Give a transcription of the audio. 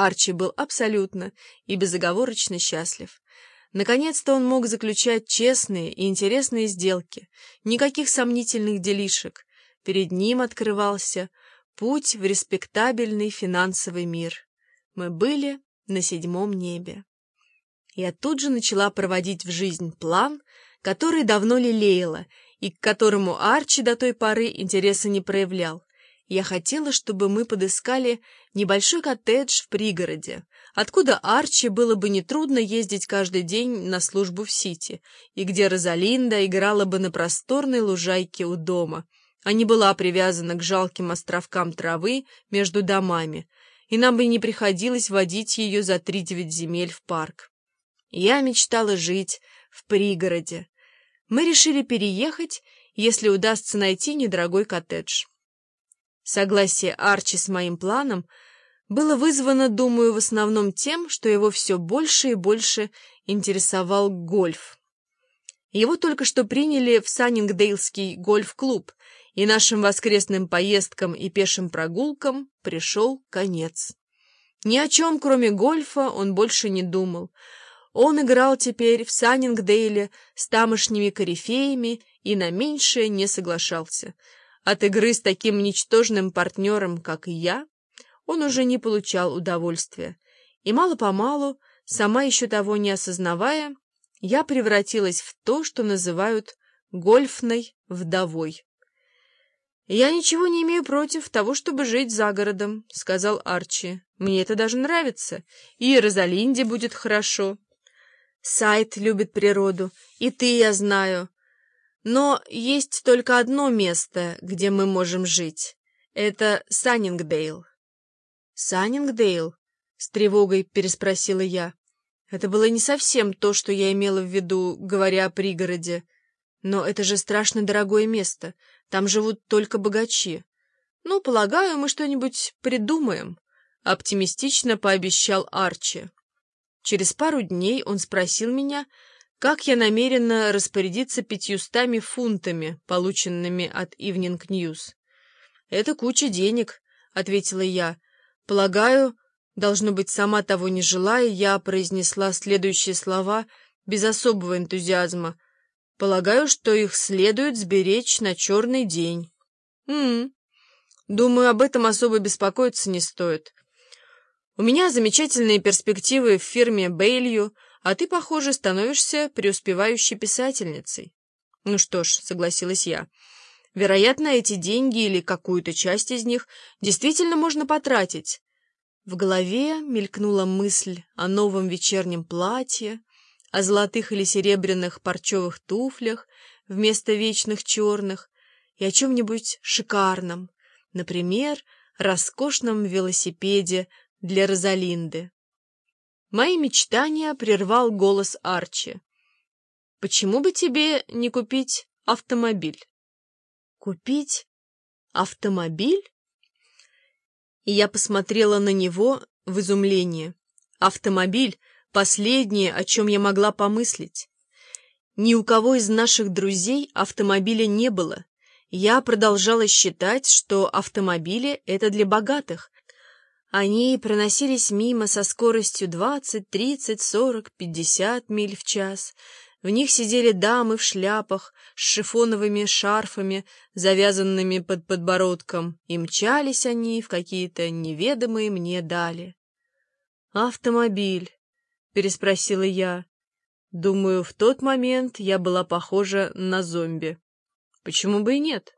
Арчи был абсолютно и безоговорочно счастлив. Наконец-то он мог заключать честные и интересные сделки, никаких сомнительных делишек. Перед ним открывался путь в респектабельный финансовый мир. Мы были на седьмом небе. Я тут же начала проводить в жизнь план, который давно лелеяла и к которому Арчи до той поры интереса не проявлял. Я хотела, чтобы мы подыскали небольшой коттедж в пригороде, откуда Арчи было бы нетрудно ездить каждый день на службу в Сити, и где Розалинда играла бы на просторной лужайке у дома, а не была привязана к жалким островкам травы между домами, и нам бы не приходилось водить ее за три-девять земель в парк. Я мечтала жить в пригороде. Мы решили переехать, если удастся найти недорогой коттедж. Согласие Арчи с моим планом было вызвано, думаю, в основном тем, что его все больше и больше интересовал гольф. Его только что приняли в Саннингдейлский гольф-клуб, и нашим воскресным поездкам и пешим прогулкам пришел конец. Ни о чем, кроме гольфа, он больше не думал. Он играл теперь в Саннингдейле с тамошними корифеями и на меньшее не соглашался — от игры с таким ничтожным партнером, как я, он уже не получал удовольствия. И мало-помалу, сама еще того не осознавая, я превратилась в то, что называют гольфной вдовой. «Я ничего не имею против того, чтобы жить за городом», — сказал Арчи. «Мне это даже нравится, и Розалинде будет хорошо. Сайт любит природу, и ты, я знаю». Но есть только одно место, где мы можем жить. Это Саннингдейл. Саннингдейл? С тревогой переспросила я. Это было не совсем то, что я имела в виду, говоря о пригороде. Но это же страшно дорогое место. Там живут только богачи. Ну, полагаю, мы что-нибудь придумаем, — оптимистично пообещал Арчи. Через пару дней он спросил меня, как я намерена распорядиться пятьюстами фунтами, полученными от Evening News? «Это куча денег», — ответила я. «Полагаю, должно быть, сама того не желая, я произнесла следующие слова без особого энтузиазма. Полагаю, что их следует сберечь на черный день». «М-м, думаю, об этом особо беспокоиться не стоит. У меня замечательные перспективы в фирме Бейлью, а ты, похоже, становишься преуспевающей писательницей. Ну что ж, согласилась я. Вероятно, эти деньги или какую-то часть из них действительно можно потратить. В голове мелькнула мысль о новом вечернем платье, о золотых или серебряных парчевых туфлях вместо вечных черных и о чем-нибудь шикарном, например, роскошном велосипеде для Розалинды. Мои мечтания прервал голос Арчи. «Почему бы тебе не купить автомобиль?» «Купить автомобиль?» И я посмотрела на него в изумлении. Автомобиль — последнее, о чем я могла помыслить. Ни у кого из наших друзей автомобиля не было. Я продолжала считать, что автомобили — это для богатых, они проносились мимо со скоростью 20, 30, 40, 50 миль в час. В них сидели дамы в шляпах с шифоновыми шарфами, завязанными под подбородком, и мчались они в какие-то неведомые мне дали. «Автомобиль», — переспросила я. Думаю, в тот момент я была похожа на зомби. Почему бы и нет?